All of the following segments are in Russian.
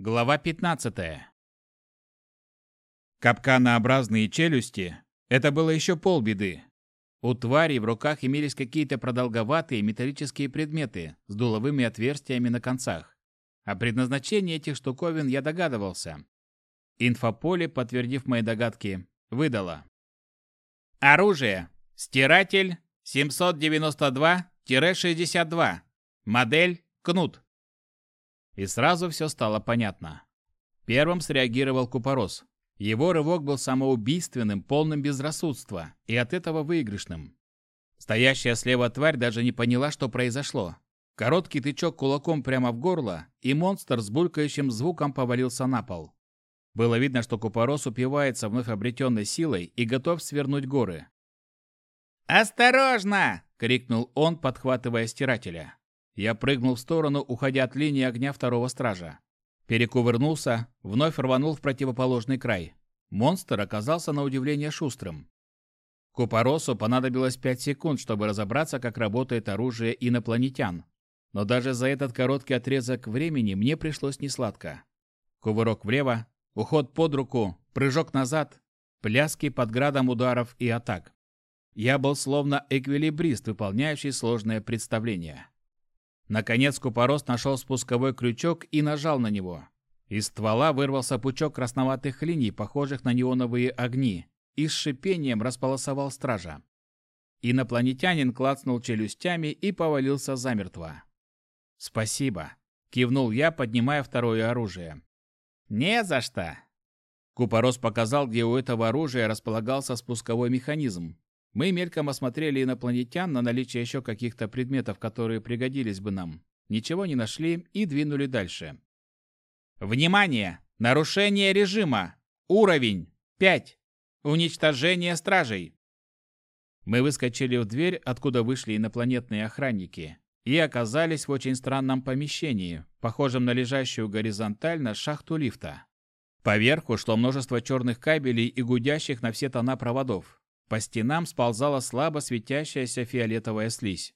Глава 15. Капканообразные челюсти – это было еще полбеды. У тварей в руках имелись какие-то продолговатые металлические предметы с дуловыми отверстиями на концах. О предназначении этих штуковин я догадывался. Инфополе, подтвердив мои догадки, выдало. Оружие. Стиратель 792-62. Модель Кнут. И сразу все стало понятно. Первым среагировал Купорос. Его рывок был самоубийственным, полным безрассудства, и от этого выигрышным. Стоящая слева тварь даже не поняла, что произошло. Короткий тычок кулаком прямо в горло, и монстр с булькающим звуком повалился на пол. Было видно, что Купорос упивается вновь обретенной силой и готов свернуть горы. «Осторожно!» — крикнул он, подхватывая стирателя. Я прыгнул в сторону, уходя от линии огня второго стража. Перекувырнулся, вновь рванул в противоположный край. Монстр оказался на удивление шустрым. Купоросу понадобилось пять секунд, чтобы разобраться, как работает оружие инопланетян. Но даже за этот короткий отрезок времени мне пришлось несладко. Кувырок влево, уход под руку, прыжок назад, пляски под градом ударов и атак. Я был словно эквилибрист, выполняющий сложное представление. Наконец Купорос нашел спусковой крючок и нажал на него. Из ствола вырвался пучок красноватых линий, похожих на неоновые огни, и с шипением располосовал стража. Инопланетянин клацнул челюстями и повалился замертво. «Спасибо», — кивнул я, поднимая второе оружие. «Не за что!» Купорос показал, где у этого оружия располагался спусковой механизм, мы мельком осмотрели инопланетян на наличие еще каких-то предметов, которые пригодились бы нам. Ничего не нашли и двинули дальше. Внимание! Нарушение режима! Уровень 5! Уничтожение стражей! Мы выскочили в дверь, откуда вышли инопланетные охранники, и оказались в очень странном помещении, похожем на лежащую горизонтально шахту лифта. Поверху шло множество черных кабелей и гудящих на все тона проводов. По стенам сползала слабо светящаяся фиолетовая слизь.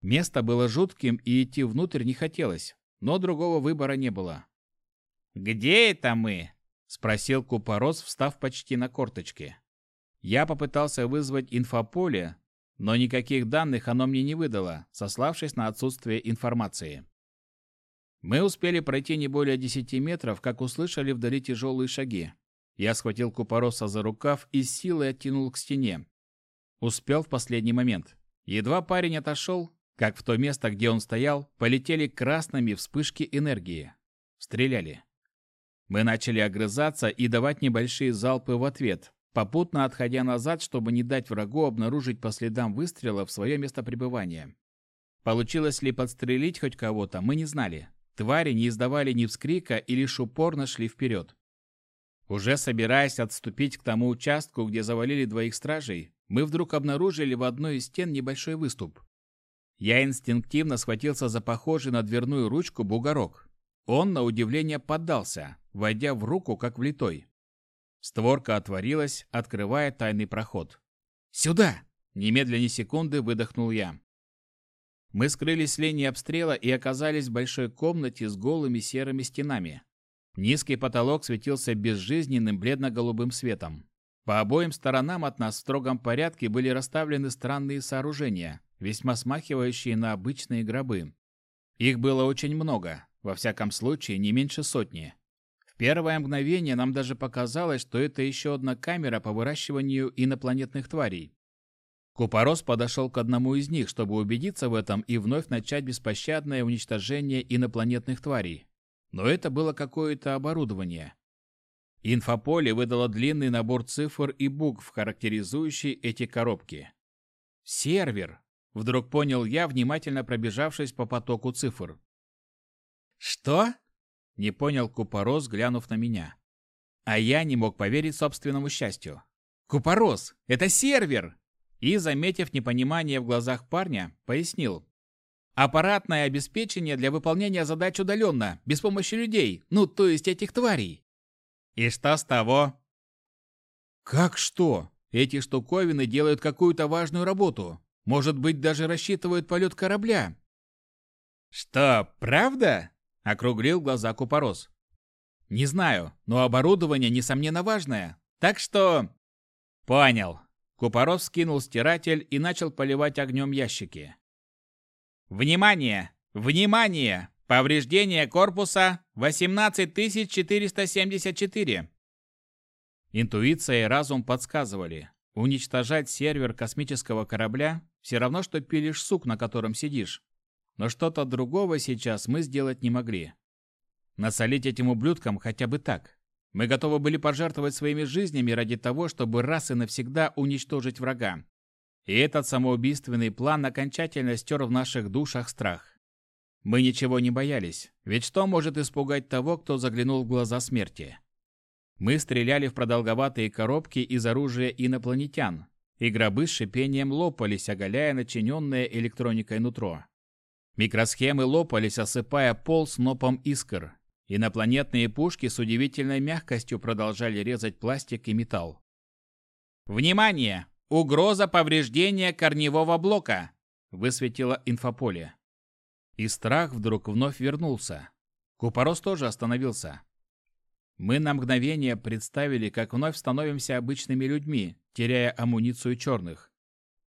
Место было жутким, и идти внутрь не хотелось, но другого выбора не было. «Где это мы?» – спросил Купорос, встав почти на корточки. Я попытался вызвать инфополе, но никаких данных оно мне не выдало, сославшись на отсутствие информации. Мы успели пройти не более десяти метров, как услышали вдали тяжелые шаги. Я схватил Купороса за рукав и силой оттянул к стене. Успел в последний момент. Едва парень отошел, как в то место, где он стоял, полетели красными вспышки энергии. Стреляли. Мы начали огрызаться и давать небольшие залпы в ответ, попутно отходя назад, чтобы не дать врагу обнаружить по следам выстрела в свое место пребывания. Получилось ли подстрелить хоть кого-то, мы не знали. Твари не издавали ни вскрика и лишь упорно шли вперед. Уже собираясь отступить к тому участку, где завалили двоих стражей, мы вдруг обнаружили в одной из стен небольшой выступ. Я инстинктивно схватился за похожий на дверную ручку бугорок. Он, на удивление, поддался, войдя в руку, как влитой. Створка отворилась, открывая тайный проход. «Сюда!» – немедленно секунды выдохнул я. Мы скрылись с линии обстрела и оказались в большой комнате с голыми серыми стенами. Низкий потолок светился безжизненным бледно-голубым светом. По обоим сторонам от нас в строгом порядке были расставлены странные сооружения, весьма смахивающие на обычные гробы. Их было очень много, во всяком случае не меньше сотни. В первое мгновение нам даже показалось, что это еще одна камера по выращиванию инопланетных тварей. Купорос подошел к одному из них, чтобы убедиться в этом и вновь начать беспощадное уничтожение инопланетных тварей но это было какое-то оборудование. Инфополе выдало длинный набор цифр и букв, характеризующий эти коробки. «Сервер!» – вдруг понял я, внимательно пробежавшись по потоку цифр. «Что?» – не понял Купорос, глянув на меня. А я не мог поверить собственному счастью. «Купорос! Это сервер!» И, заметив непонимание в глазах парня, пояснил. Аппаратное обеспечение для выполнения задач удаленно, без помощи людей, ну, то есть этих тварей. И что с того? Как что? Эти штуковины делают какую-то важную работу. Может быть, даже рассчитывают полет корабля. Что, правда? Округлил глаза Купорос. Не знаю, но оборудование, несомненно, важное. Так что... Понял. Купоров скинул стиратель и начал поливать огнем ящики. Внимание! Внимание! Повреждение корпуса 18474. Интуиция и разум подсказывали. Уничтожать сервер космического корабля все равно, что пилишь сук, на котором сидишь. Но что-то другого сейчас мы сделать не могли. Насолить этим ублюдкам хотя бы так. Мы готовы были пожертвовать своими жизнями ради того, чтобы раз и навсегда уничтожить врага. И этот самоубийственный план окончательно стер в наших душах страх. Мы ничего не боялись, ведь что может испугать того, кто заглянул в глаза смерти? Мы стреляли в продолговатые коробки из оружия инопланетян, и гробы с шипением лопались, оголяя начиненное электроникой нутро. Микросхемы лопались, осыпая пол снопом искр. Инопланетные пушки с удивительной мягкостью продолжали резать пластик и металл. «Внимание! Угроза повреждения корневого блока!» – высветило инфополе. И страх вдруг вновь вернулся. Купорос тоже остановился. Мы на мгновение представили, как вновь становимся обычными людьми, теряя амуницию черных.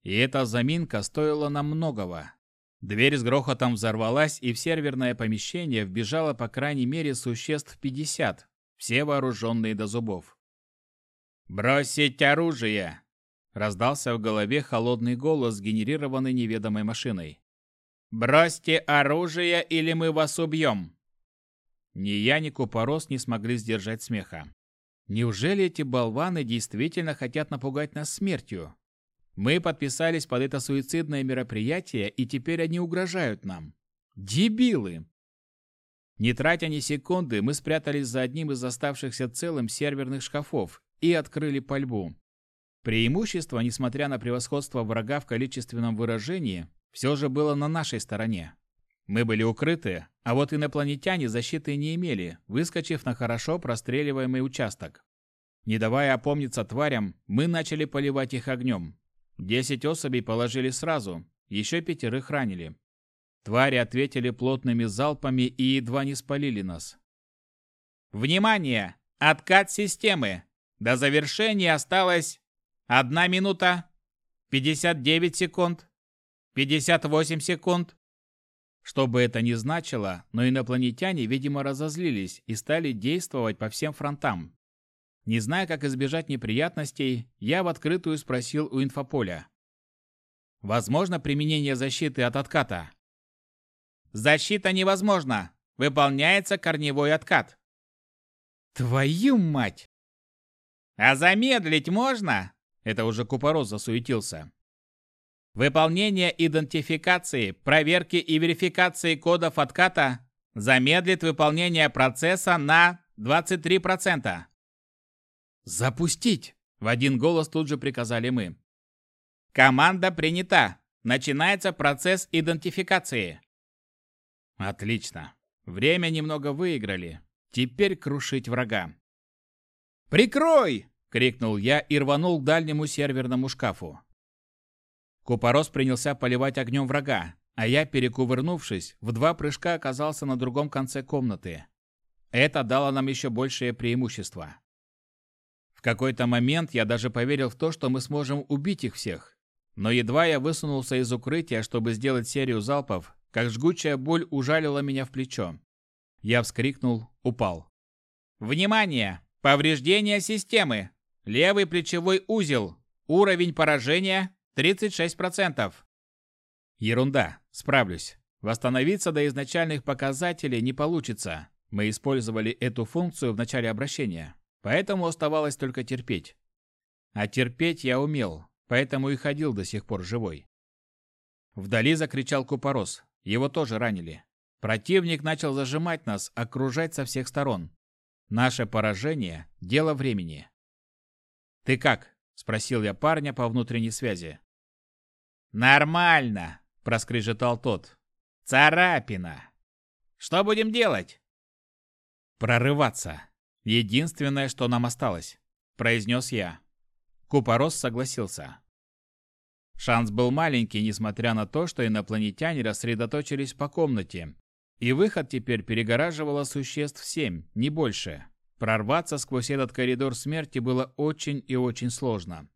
И эта заминка стоила нам многого. Дверь с грохотом взорвалась, и в серверное помещение вбежало по крайней мере существ 50, все вооруженные до зубов. «Бросить оружие!» – раздался в голове холодный голос, генерированный неведомой машиной. «Бросьте оружие, или мы вас убьем!» Ни я, ни Купорос не смогли сдержать смеха. Неужели эти болваны действительно хотят напугать нас смертью? Мы подписались под это суицидное мероприятие, и теперь они угрожают нам. Дебилы! Не тратя ни секунды, мы спрятались за одним из оставшихся целым серверных шкафов и открыли пальбу. Преимущество, несмотря на превосходство врага в количественном выражении, все же было на нашей стороне. Мы были укрыты, а вот инопланетяне защиты не имели, выскочив на хорошо простреливаемый участок. Не давая опомниться тварям, мы начали поливать их огнем. Десять особей положили сразу, еще пятерых ранили. Твари ответили плотными залпами и едва не спалили нас. «Внимание! Откат системы! До завершения осталось одна минута, 59 секунд, 58 секунд». Что бы это ни значило, но инопланетяне, видимо, разозлились и стали действовать по всем фронтам. Не зная, как избежать неприятностей, я в открытую спросил у инфополя. Возможно применение защиты от отката? Защита невозможна. Выполняется корневой откат. Твою мать! А замедлить можно? Это уже Купорос засуетился. Выполнение идентификации, проверки и верификации кодов отката замедлит выполнение процесса на 23%. «Запустить!» – в один голос тут же приказали мы. «Команда принята. Начинается процесс идентификации». «Отлично. Время немного выиграли. Теперь крушить врага». «Прикрой!» – крикнул я и рванул к дальнему серверному шкафу. Купорос принялся поливать огнем врага, а я, перекувырнувшись, в два прыжка оказался на другом конце комнаты. Это дало нам еще большее преимущество какой-то момент я даже поверил в то, что мы сможем убить их всех. Но едва я высунулся из укрытия, чтобы сделать серию залпов, как жгучая боль ужалила меня в плечо. Я вскрикнул, упал. «Внимание! Повреждение системы! Левый плечевой узел! Уровень поражения 36%!» Ерунда, справлюсь. Восстановиться до изначальных показателей не получится. Мы использовали эту функцию в начале обращения. Поэтому оставалось только терпеть. А терпеть я умел, поэтому и ходил до сих пор живой. Вдали закричал Купорос. Его тоже ранили. Противник начал зажимать нас, окружать со всех сторон. Наше поражение – дело времени. «Ты как?» – спросил я парня по внутренней связи. «Нормально!» – проскрежетал тот. «Царапина! Что будем делать?» «Прорываться!» Единственное, что нам осталось, произнес я. Купорос согласился. Шанс был маленький, несмотря на то, что инопланетяне рассредоточились по комнате. И выход теперь перегораживало существ семь, не больше. Прорваться сквозь этот коридор смерти было очень и очень сложно.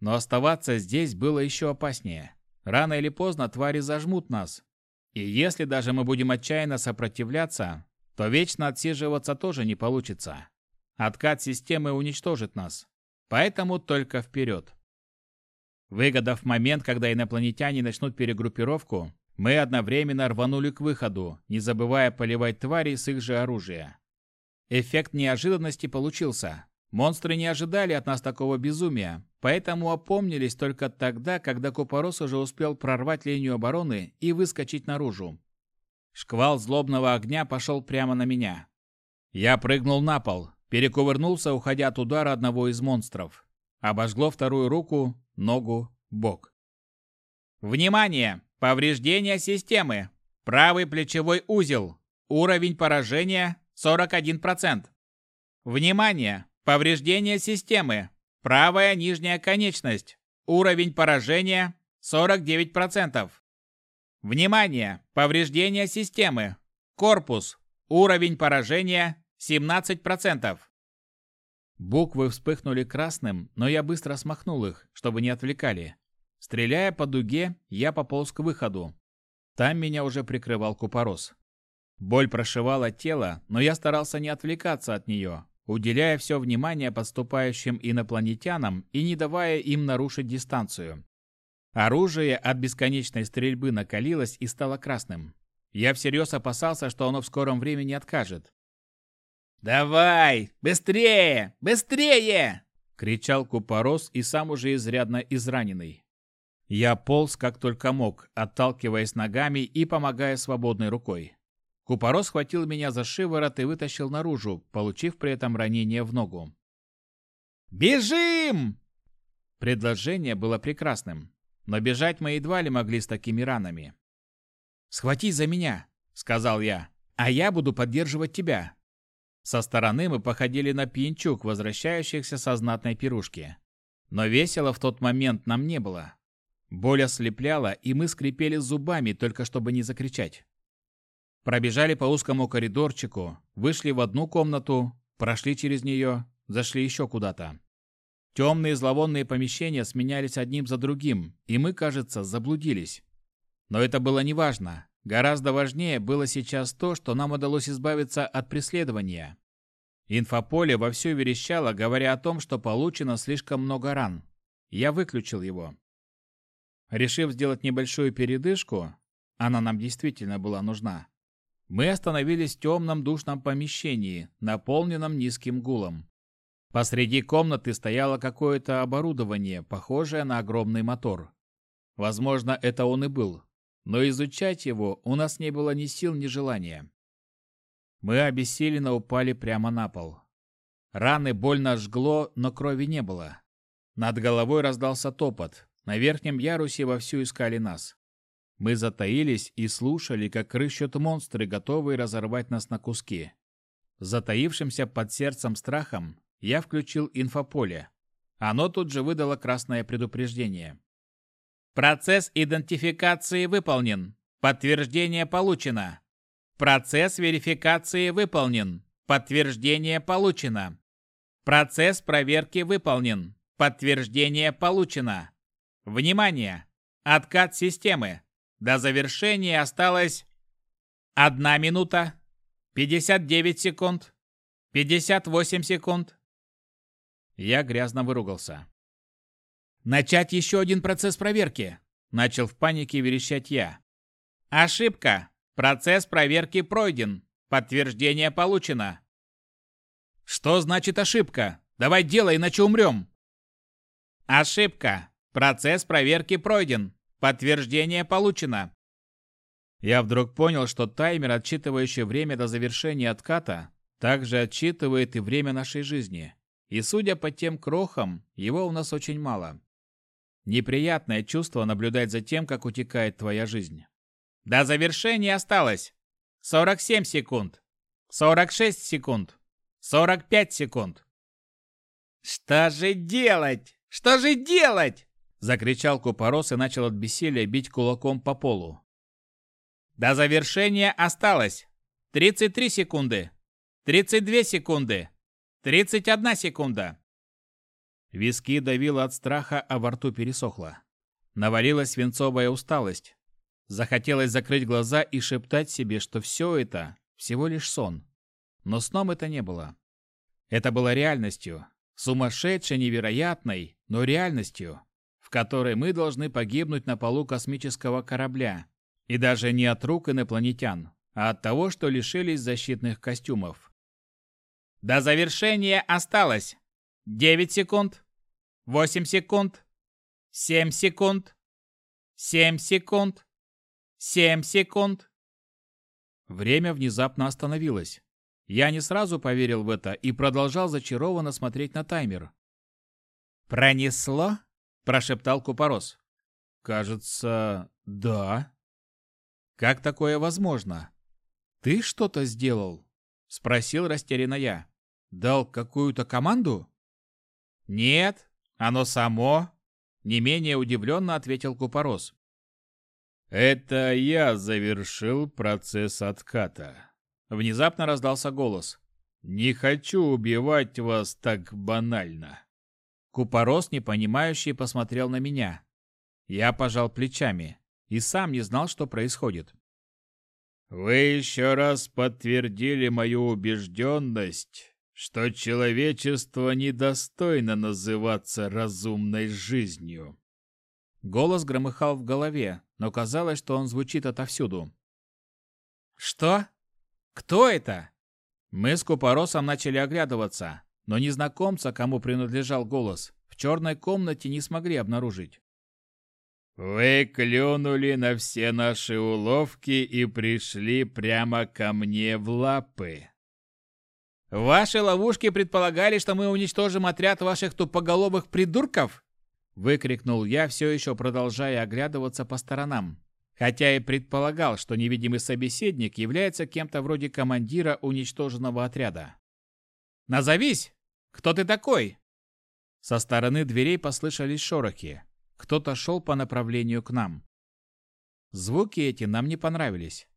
Но оставаться здесь было еще опаснее. Рано или поздно твари зажмут нас. И если даже мы будем отчаянно сопротивляться, то вечно отсиживаться тоже не получится. Откат системы уничтожит нас. Поэтому только вперед. Выгодав момент, когда инопланетяне начнут перегруппировку, мы одновременно рванули к выходу, не забывая поливать твари с их же оружия. Эффект неожиданности получился. Монстры не ожидали от нас такого безумия, поэтому опомнились только тогда, когда Купорос уже успел прорвать линию обороны и выскочить наружу. Шквал злобного огня пошел прямо на меня. Я прыгнул на пол, перекувырнулся, уходя от удара одного из монстров. Обожгло вторую руку, ногу, бок. Внимание! Повреждение системы. Правый плечевой узел. Уровень поражения 41%. Внимание! Повреждение системы. Правая нижняя конечность. Уровень поражения 49%. Внимание! Повреждение системы. Корпус. Уровень поражения 17%. Буквы вспыхнули красным, но я быстро смахнул их, чтобы не отвлекали. Стреляя по дуге, я пополз к выходу. Там меня уже прикрывал купорос. Боль прошивала тело, но я старался не отвлекаться от нее, уделяя все внимание подступающим инопланетянам и не давая им нарушить дистанцию. Оружие от бесконечной стрельбы накалилось и стало красным. Я всерьез опасался, что оно в скором времени откажет. «Давай! Быстрее! Быстрее!» — кричал Купорос и сам уже изрядно израненный. Я полз как только мог, отталкиваясь ногами и помогая свободной рукой. Купорос схватил меня за шиворот и вытащил наружу, получив при этом ранение в ногу. «Бежим!» Предложение было прекрасным, но бежать мы едва ли могли с такими ранами. «Схватись за меня!» — сказал я. «А я буду поддерживать тебя!» Со стороны мы походили на пьянчук, возвращающихся со знатной пирушки. Но весело в тот момент нам не было. Боль ослепляла, и мы скрипели зубами, только чтобы не закричать. Пробежали по узкому коридорчику, вышли в одну комнату, прошли через нее, зашли еще куда-то. Темные зловонные помещения сменялись одним за другим, и мы, кажется, заблудились. Но это было неважно. Гораздо важнее было сейчас то, что нам удалось избавиться от преследования. Инфополе вовсю верещало, говоря о том, что получено слишком много ран. Я выключил его. Решив сделать небольшую передышку, она нам действительно была нужна, мы остановились в темном душном помещении, наполненном низким гулом. Посреди комнаты стояло какое-то оборудование, похожее на огромный мотор. Возможно, это он и был, но изучать его у нас не было ни сил, ни желания. Мы обессиленно упали прямо на пол. Раны больно жгло, но крови не было. Над головой раздался топот. На верхнем ярусе вовсю искали нас. Мы затаились и слушали, как рыщут монстры, готовые разорвать нас на куски. Затаившимся под сердцем страхом я включил инфополе. Оно тут же выдало красное предупреждение. Процесс идентификации выполнен. Подтверждение получено. Процесс верификации выполнен. Подтверждение получено. Процесс проверки выполнен. Подтверждение получено. Внимание! Откат системы. До завершения осталось 1 минута, 59 секунд, 58 секунд. Я грязно выругался. «Начать еще один процесс проверки!» Начал в панике верещать я. «Ошибка! Процесс проверки пройден. Подтверждение получено». «Что значит ошибка? Давай делай, иначе умрем!» «Ошибка! Процесс проверки пройден. Подтверждение получено. Я вдруг понял, что таймер, отсчитывающий время до завершения отката, также отсчитывает и время нашей жизни. И судя по тем крохам, его у нас очень мало. Неприятное чувство наблюдать за тем, как утекает твоя жизнь. До завершения осталось 47 секунд, 46 секунд, 45 секунд. Что же делать? Что же делать? Закричал Купорос и начал от бессилия бить кулаком по полу. До завершения осталось 33 секунды, 32 секунды, 31 секунда. Виски давило от страха, а во рту пересохло. Навалилась свинцовая усталость. Захотелось закрыть глаза и шептать себе, что все это всего лишь сон. Но сном это не было. Это было реальностью. Сумасшедшей, невероятной, но реальностью, в которой мы должны погибнуть на полу космического корабля. И даже не от рук инопланетян, а от того, что лишились защитных костюмов. До завершения осталось 9 секунд, 8 секунд, 7 секунд, 7 секунд, 7 секунд. Время внезапно остановилось. Я не сразу поверил в это и продолжал зачарованно смотреть на таймер. «Пронесло?» – прошептал Купорос. «Кажется, да». «Как такое возможно? Ты что-то сделал?» – спросил растерянно я. «Дал какую-то команду?» «Нет, оно само», — не менее удивленно ответил Купорос. «Это я завершил процесс отката». Внезапно раздался голос. «Не хочу убивать вас так банально». Купорос, непонимающий, посмотрел на меня. Я пожал плечами и сам не знал, что происходит. «Вы еще раз подтвердили мою убежденность, что человечество недостойно называться разумной жизнью. Голос громыхал в голове, но казалось, что он звучит отовсюду. «Что? Кто это?» Мы с Купоросом начали оглядываться, но незнакомца, кому принадлежал голос, в черной комнате не смогли обнаружить. «Вы клюнули на все наши уловки и пришли прямо ко мне в лапы», Ваши ловушки предполагали, что мы уничтожим отряд ваших тупоголовых придурков? выкрикнул я, все еще продолжая оглядываться по сторонам, хотя и предполагал, что невидимый собеседник является кем-то вроде командира уничтоженного отряда. Назовись, кто ты такой? Со стороны дверей послышались шорохи. Кто-то шел по направлению к нам. Звуки эти нам не понравились.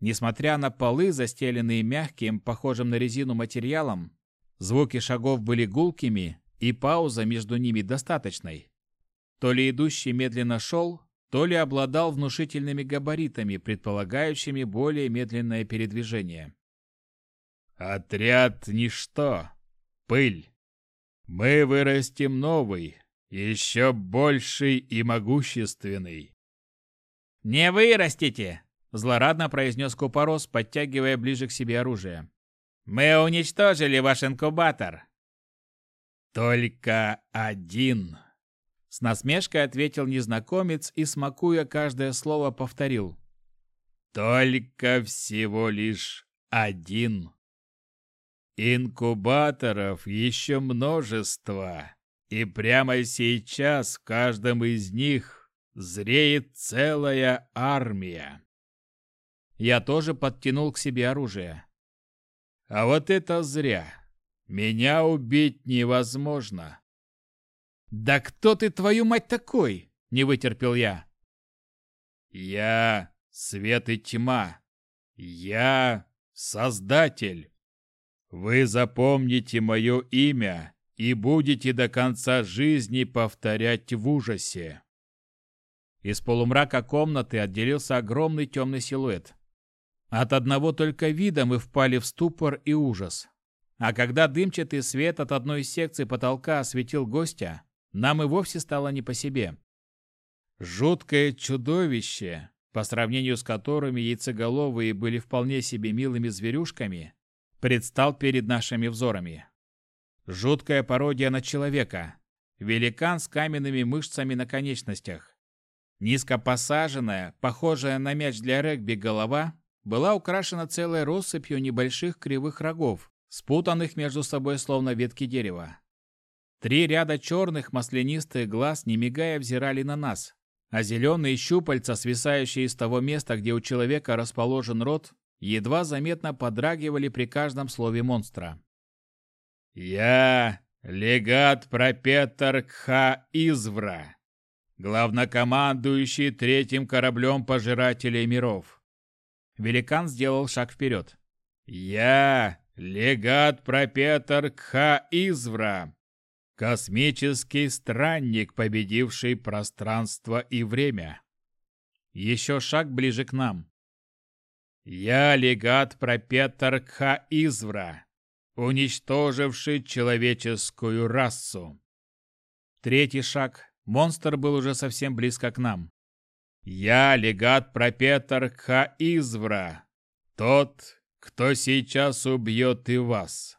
Несмотря на полы, застеленные мягким, похожим на резину материалом, звуки шагов были гулкими, и пауза между ними достаточной. То ли идущий медленно шел, то ли обладал внушительными габаритами, предполагающими более медленное передвижение. «Отряд – ничто. Пыль. Мы вырастим новый, еще больший и могущественный». «Не вырастите!» Злорадно произнес Купорос, подтягивая ближе к себе оружие. «Мы уничтожили ваш инкубатор!» «Только один!» С насмешкой ответил незнакомец и, смакуя каждое слово, повторил. «Только всего лишь один!» Инкубаторов еще множество, и прямо сейчас в каждом из них зреет целая армия. Я тоже подтянул к себе оружие. А вот это зря. Меня убить невозможно. Да кто ты, твою мать, такой? Не вытерпел я. Я свет и тьма. Я создатель. Вы запомните мое имя и будете до конца жизни повторять в ужасе. Из полумрака комнаты отделился огромный темный силуэт. От одного только вида мы впали в ступор и ужас. А когда дымчатый свет от одной из секций потолка осветил гостя, нам и вовсе стало не по себе. Жуткое чудовище, по сравнению с которыми яйцеголовые были вполне себе милыми зверюшками, предстал перед нашими взорами. Жуткая пародия на человека. Великан с каменными мышцами на конечностях. Низко посаженная, похожая на мяч для регби голова была украшена целой россыпью небольших кривых рогов, спутанных между собой словно ветки дерева. Три ряда черных маслянистых глаз, не мигая, взирали на нас, а зеленые щупальца, свисающие из того места, где у человека расположен рот, едва заметно подрагивали при каждом слове монстра. «Я легат пропетр Кха Извра, главнокомандующий третьим кораблем Пожирателей миров. Великан сделал шаг вперед. «Я легат пропетр Кха-Извра, космический странник, победивший пространство и время. Еще шаг ближе к нам. Я легат пропетр Кха-Извра, уничтоживший человеческую расу. Третий шаг. Монстр был уже совсем близко к нам. Я легат пропетр Кха-Извра, тот, кто сейчас убьет и вас.